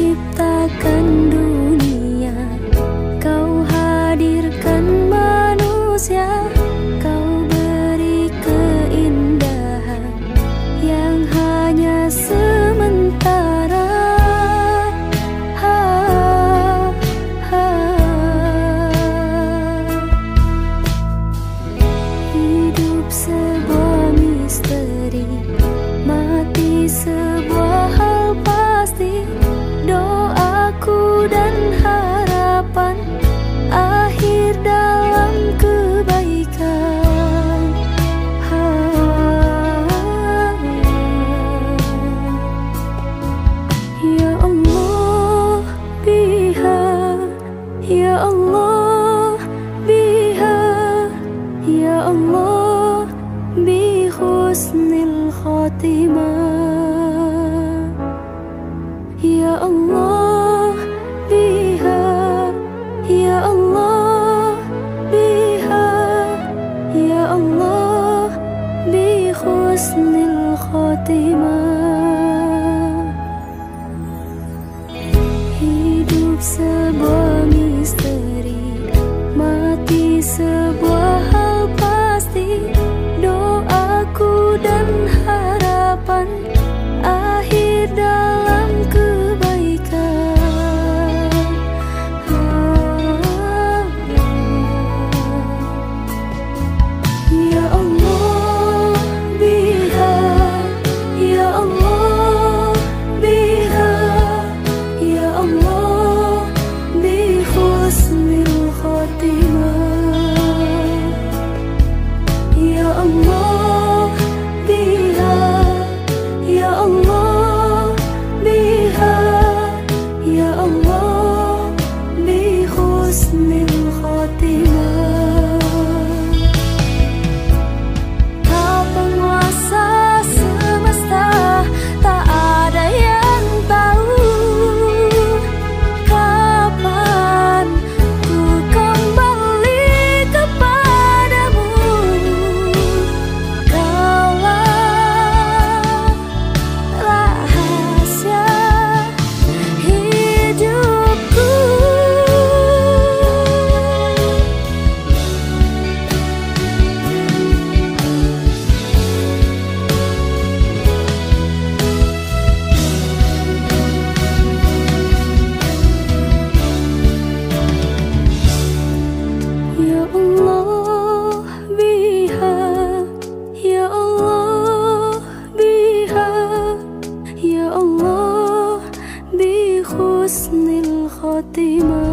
Ciptakan dunia Kau hadirkan manusia Kau beri keindahan Yang hanya sementara ha, ha. Hidup sebuah misteri Mati sebuah الله بها. يا الله بحسن الخاتمة. يا بها. يا بها. يا بحسن الخاتمة. Sebab misteri hati حسن الخاتمة.